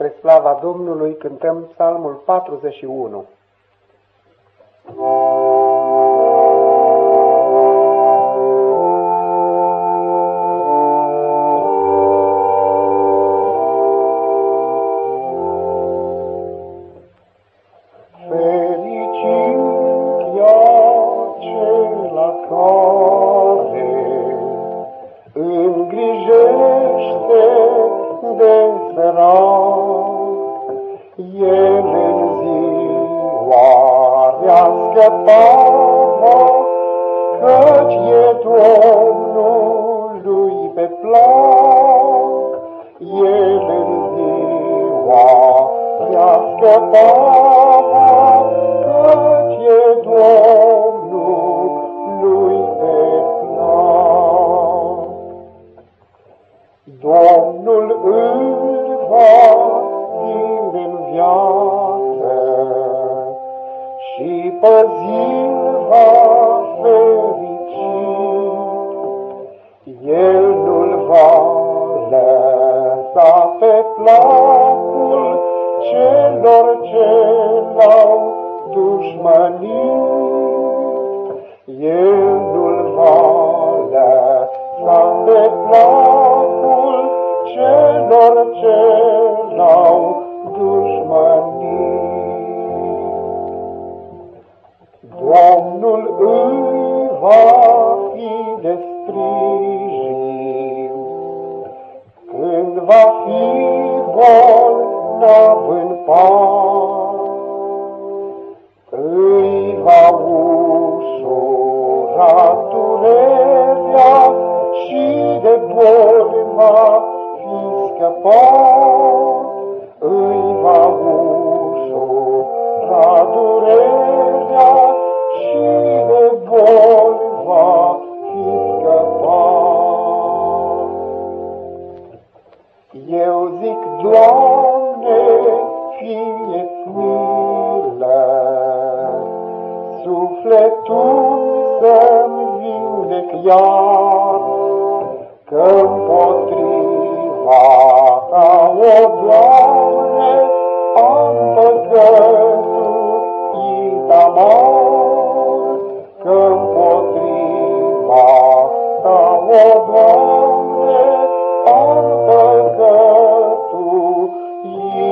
Spre slava Domnului cântăm psalmul 41. îngrijește on. Și păzit va fericit. El nu-l va lăsa pe placul celor ce l-au dușmănit. El nu-l va lăsa pe placul celor ce l-au dușmănit. Domnul îi va fi de sprijin când va fi bolnav în pat. Îi va ușura durerea și de boli va fi scăpat. Eu zic, Doamne, fie-ți milă, sufletul să-mi vindec iar, că-mpotriva ta, o Doamne, am păcătuit amar, că-mpotriva ta, o Doamne, Senhor.